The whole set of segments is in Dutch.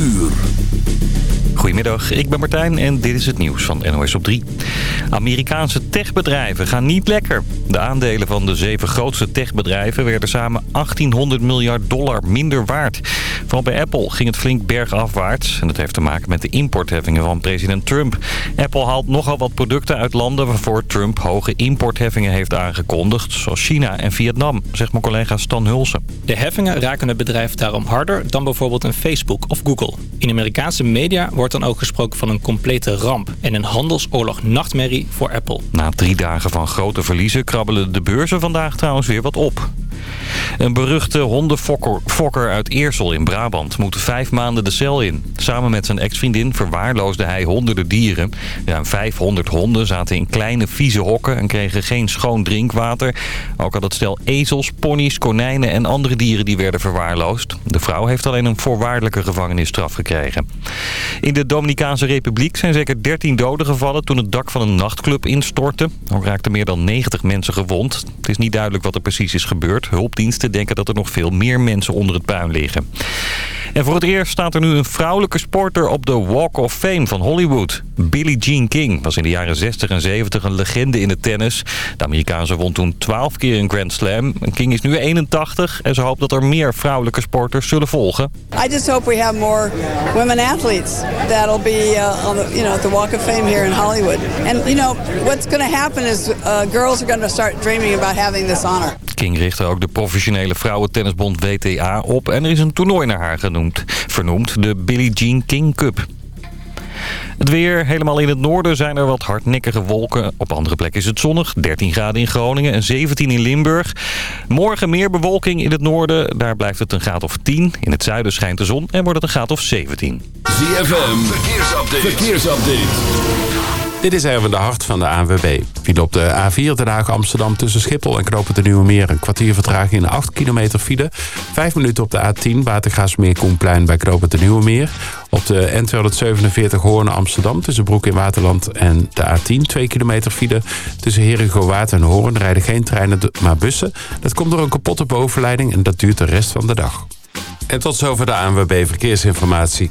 uur. Goedemiddag, ik ben Martijn en dit is het nieuws van NOS op 3. Amerikaanse techbedrijven gaan niet lekker. De aandelen van de zeven grootste techbedrijven werden samen 1800 miljard dollar minder waard. Vooral bij Apple ging het flink bergafwaarts. En dat heeft te maken met de importheffingen van president Trump. Apple haalt nogal wat producten uit landen waarvoor Trump hoge importheffingen heeft aangekondigd. Zoals China en Vietnam, zegt mijn collega Stan Hulsen. De heffingen raken het bedrijf daarom harder dan bijvoorbeeld een Facebook of Google. In Amerikaanse media wordt dan ook gesproken van een complete ramp... en een handelsoorlog nachtmerrie voor Apple. Na drie dagen van grote verliezen krabbelen de beurzen vandaag trouwens weer wat op. Een beruchte hondenfokker uit Eersel in Brabant moet vijf maanden de cel in. Samen met zijn ex-vriendin verwaarloosde hij honderden dieren. Ruim 500 honden zaten in kleine vieze hokken en kregen geen schoon drinkwater. Ook had het stel ezels, ponies, konijnen en andere dieren die werden verwaarloosd. De vrouw heeft alleen een voorwaardelijke gevangenisstraf gekregen. In de Dominicaanse Republiek zijn zeker 13 doden gevallen toen het dak van een nachtclub instortte. Ook raakten meer dan 90 mensen gewond. Het is niet duidelijk wat er precies is gebeurd. Hulpdiensten denken dat er nog veel meer mensen onder het puin liggen. En voor het eerst staat er nu een vrouwelijke sporter op de Walk of Fame van Hollywood. Billie Jean King was in de jaren 60 en 70 een legende in het tennis. De Amerikaanse won toen 12 keer een Grand Slam. King is nu 81 en ze hoopt dat er meer vrouwelijke sporters zullen volgen. I just hope we have more women athletes that'll be uh, on the, you know, the Walk of Fame here in Hollywood. And you know, what's going to happen is uh, girls are going to start dreaming about having this honor. King richtte ook de professionele vrouwentennisbond WTA op en er is een toernooi naar haar genoemd, vernoemd, de Billie Jean King Cup. Het weer, helemaal in het noorden zijn er wat hardnekkige wolken. Op andere plekken is het zonnig, 13 graden in Groningen en 17 in Limburg. Morgen meer bewolking in het noorden, daar blijft het een graad of 10. In het zuiden schijnt de zon en wordt het een graad of 17. ZFM, verkeersupdate. verkeersupdate. Dit is even de hart van de ANWB. File op de A4 Den Haag Amsterdam tussen Schiphol en Knopen de Nieuwe Meer. Een kwartier vertraging in 8 kilometer file. Vijf minuten op de A10 Watergaasmeer Koenplein bij Knopen de Nieuwe Meer. Op de N247 Hoorn Amsterdam tussen Broek in Waterland en de A10 2 kilometer file. Tussen Herengowaard en Hoorn rijden geen treinen maar bussen. Dat komt door een kapotte bovenleiding en dat duurt de rest van de dag. En tot zover de ANWB Verkeersinformatie.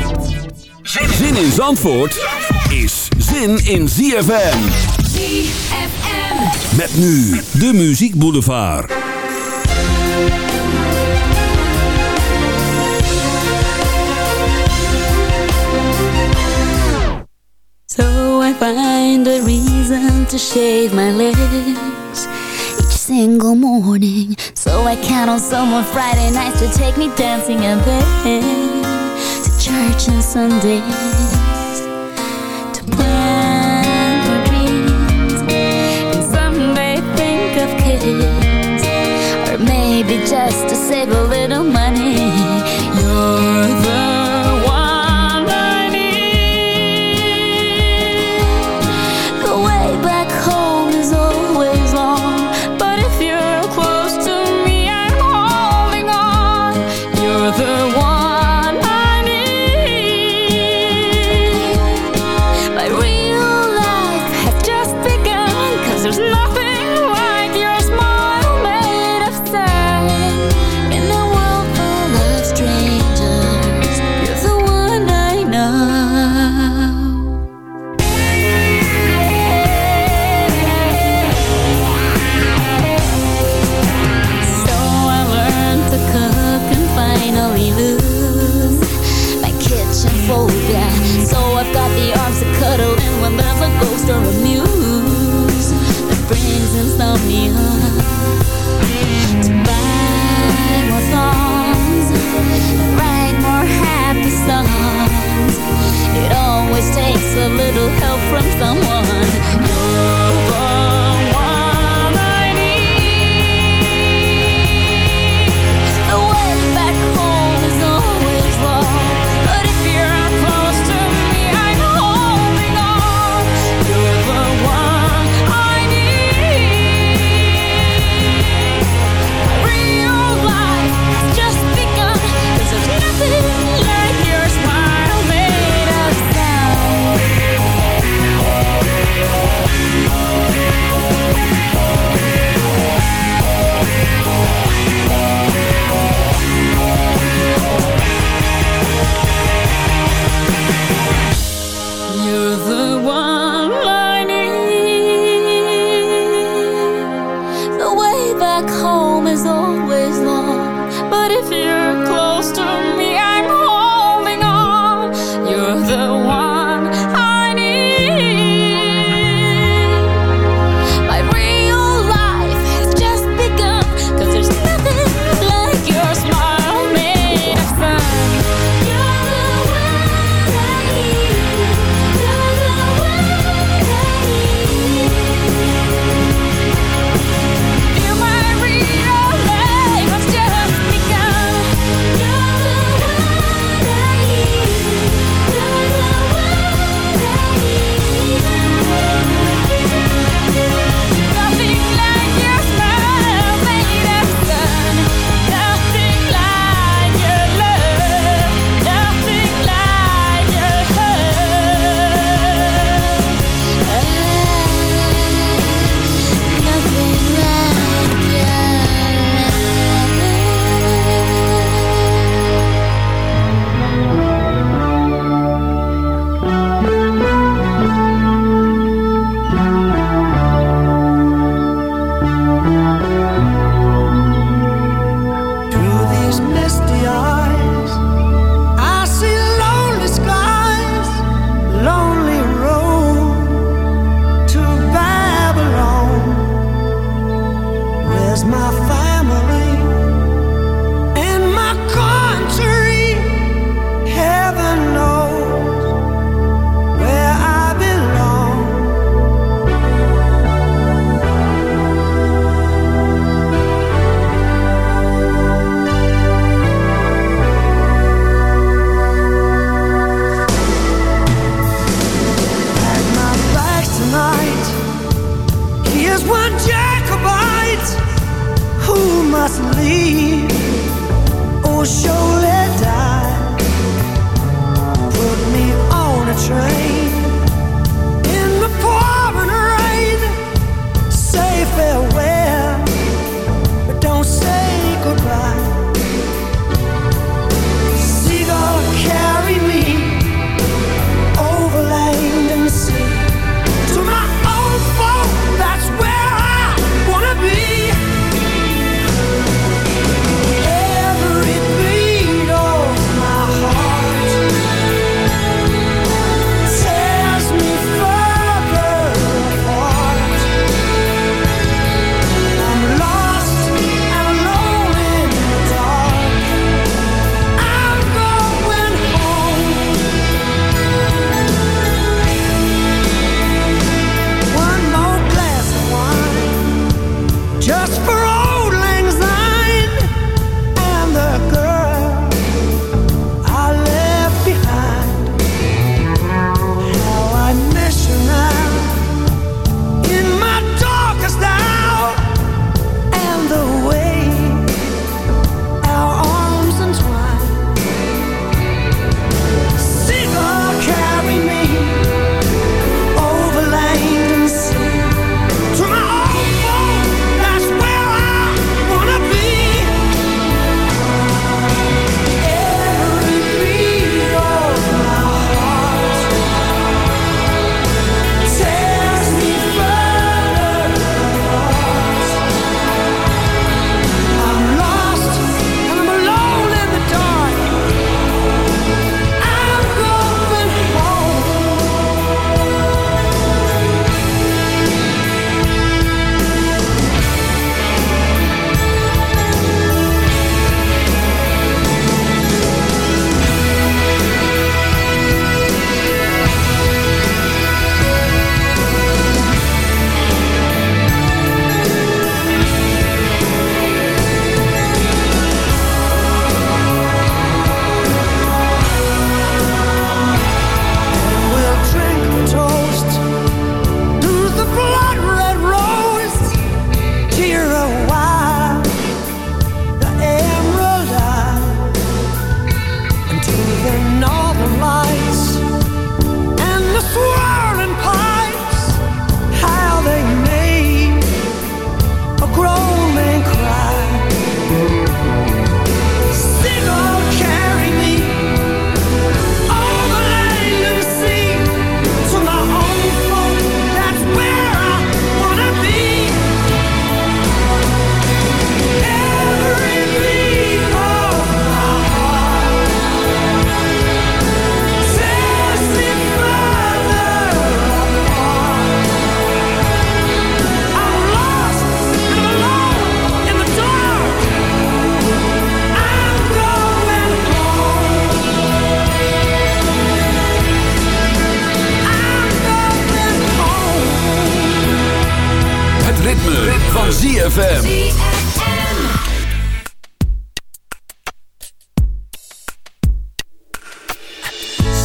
Zin in Zandvoort is zin in ZFM. ZFM. Met nu de Muziek Boulevard. So I find a reason to shave my legs each single morning. So I count on someone Friday nights to take me dancing and then church on Sundays to plan for dreams and someday think of kids or maybe just to save a little money.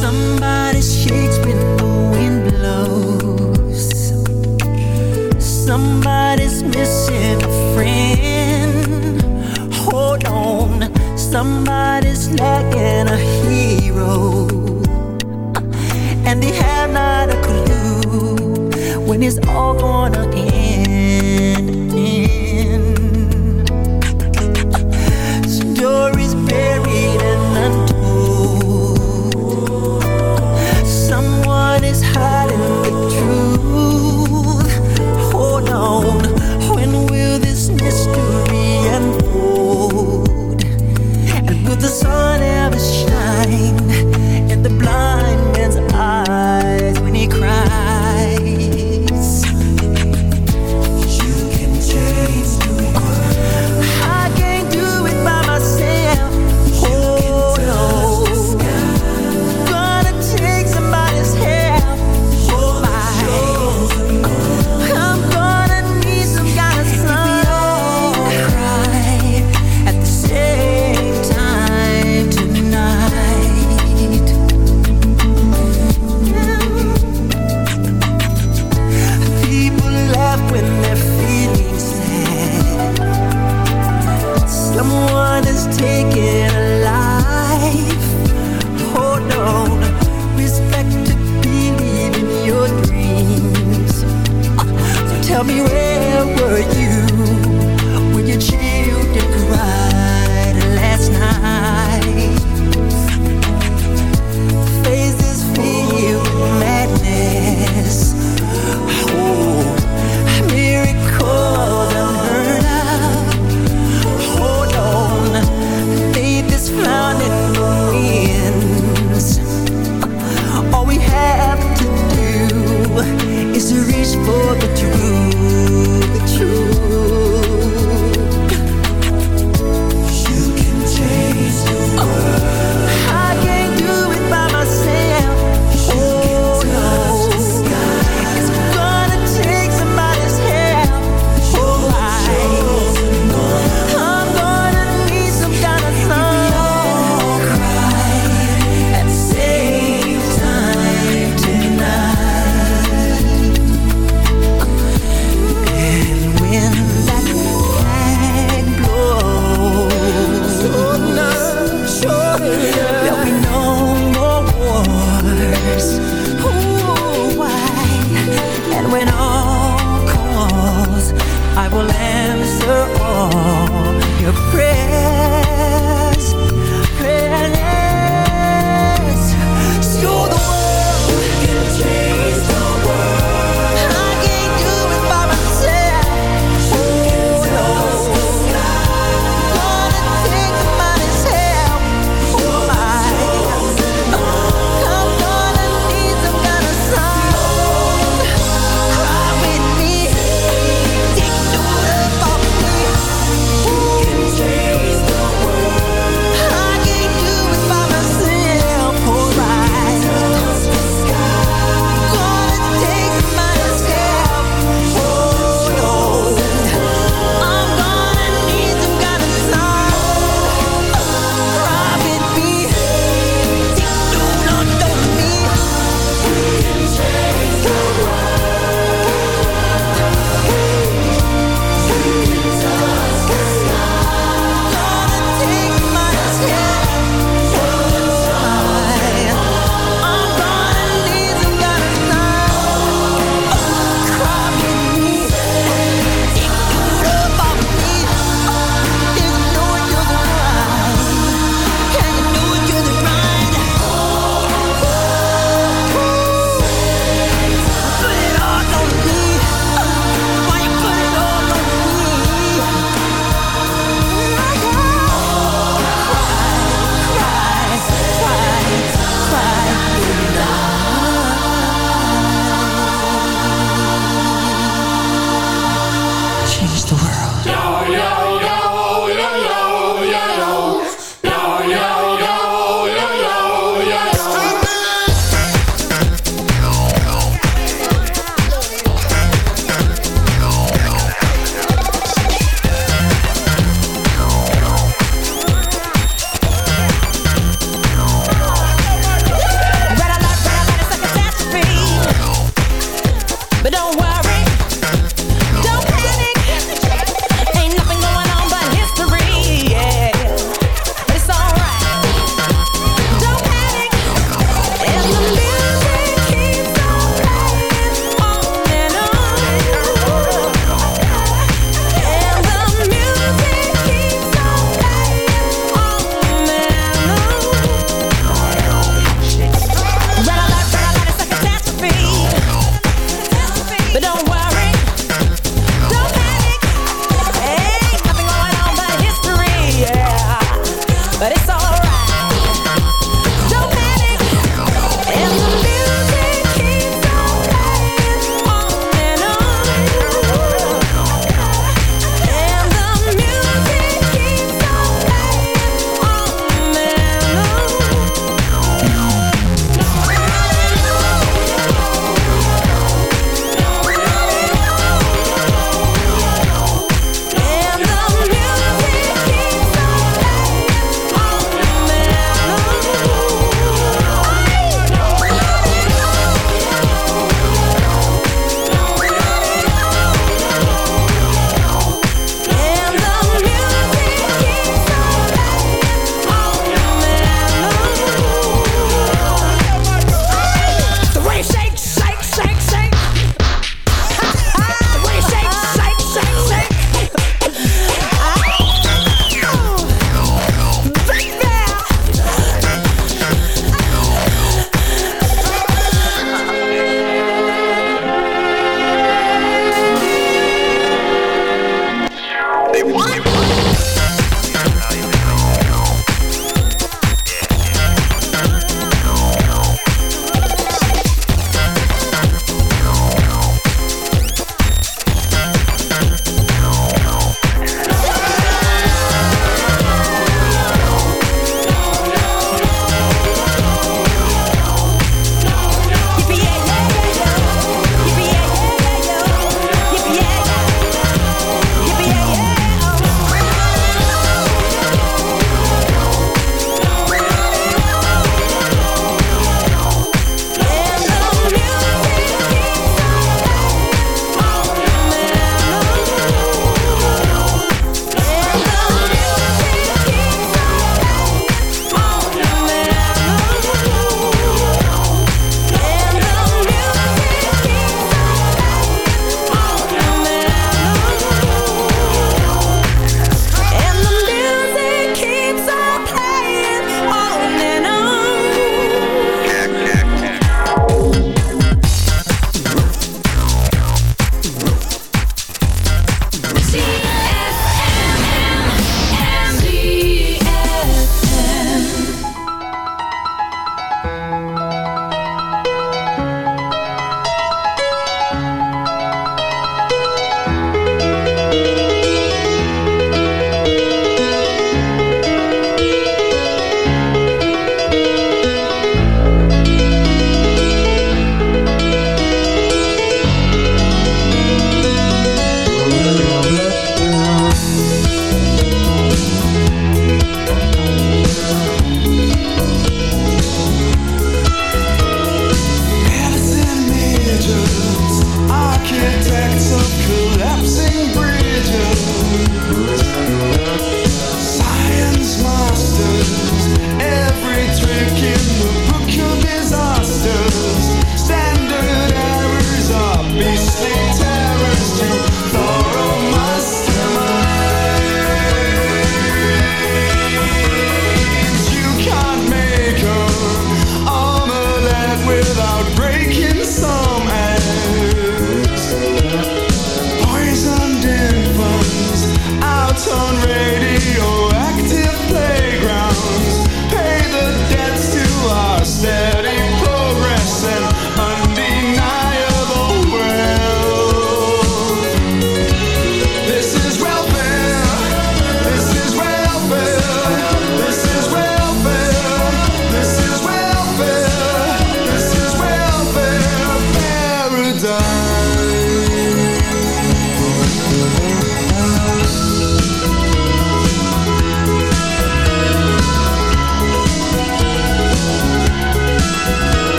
Somebody shakes when the wind blows. Somebody's missing a friend. Hold on, somebody's lacking a hero. And they have not a clue when it's all gonna end.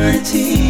eternity.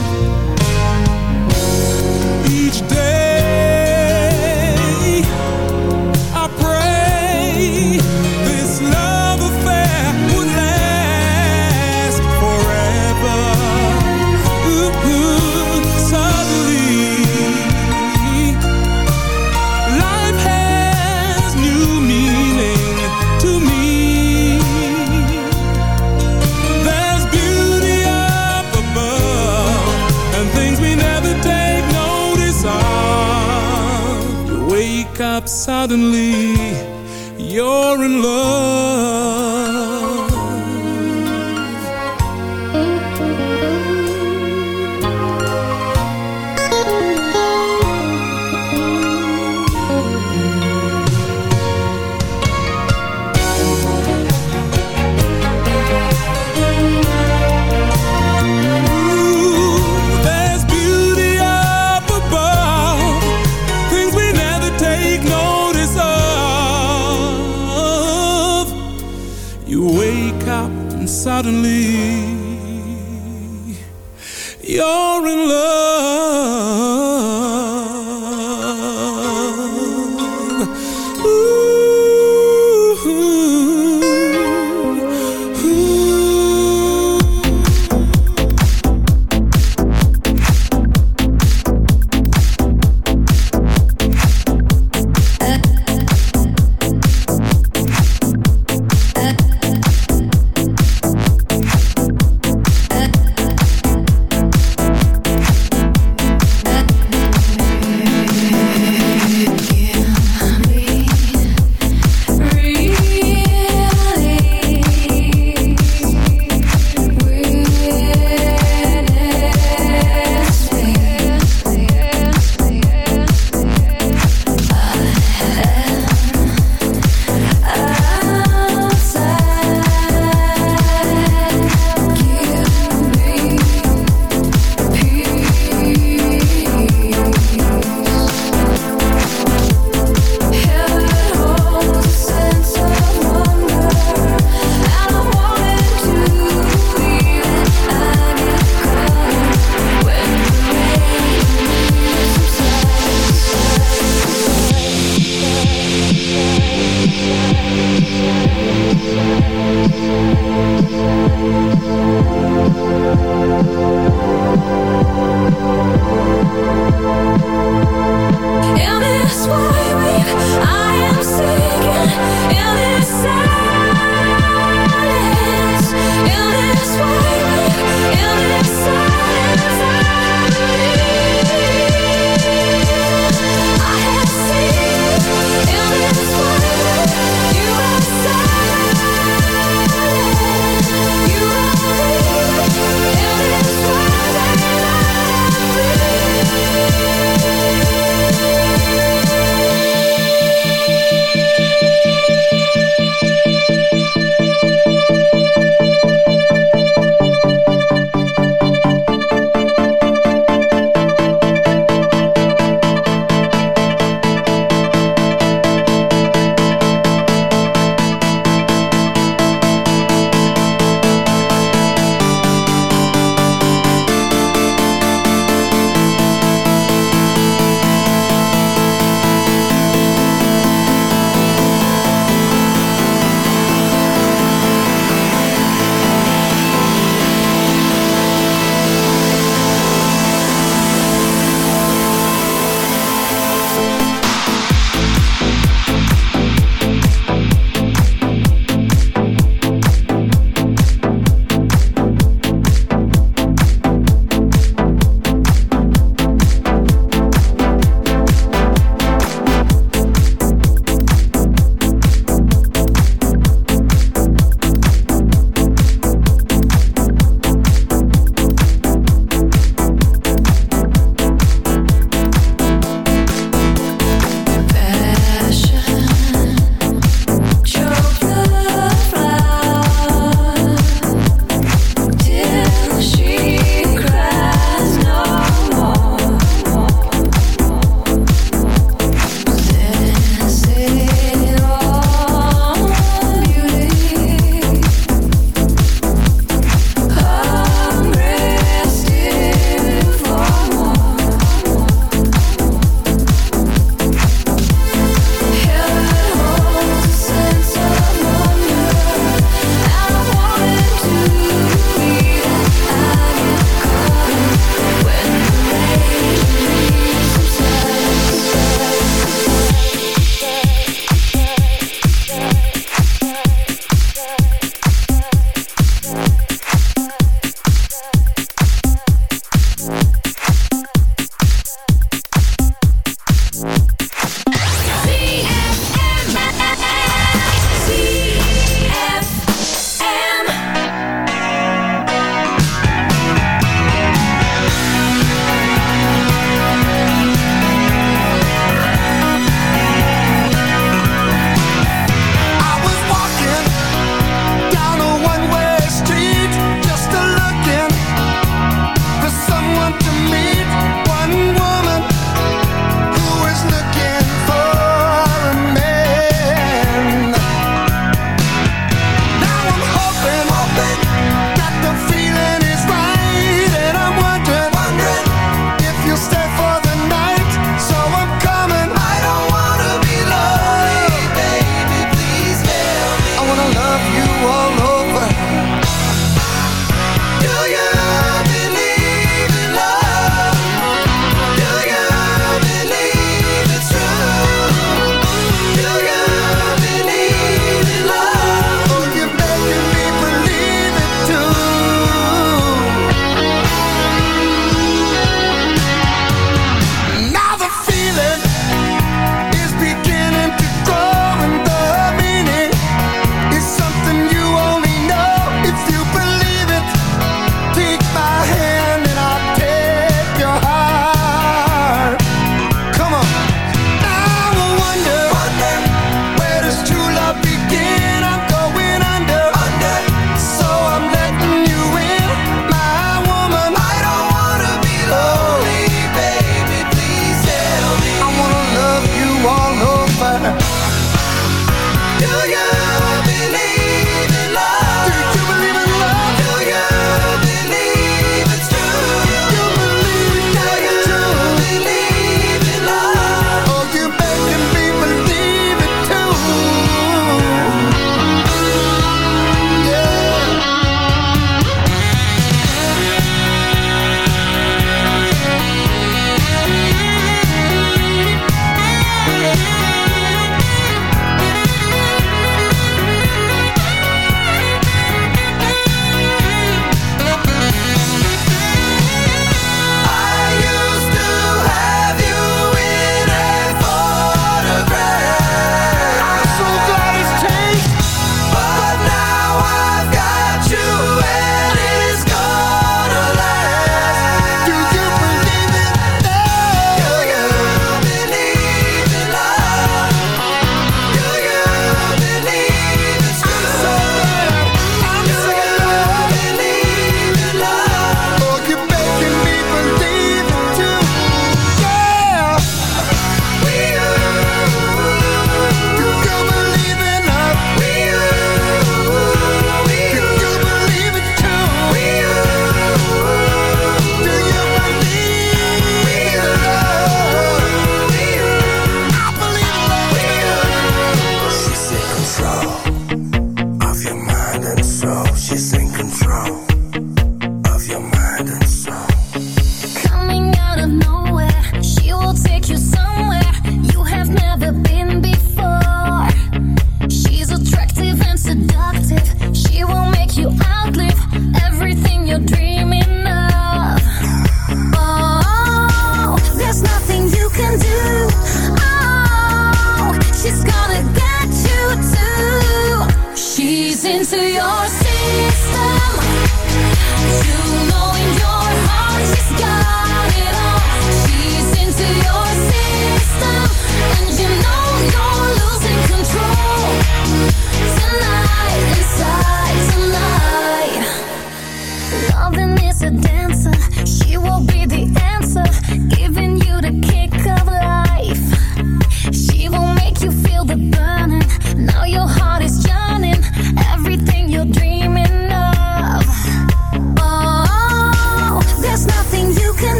Do you?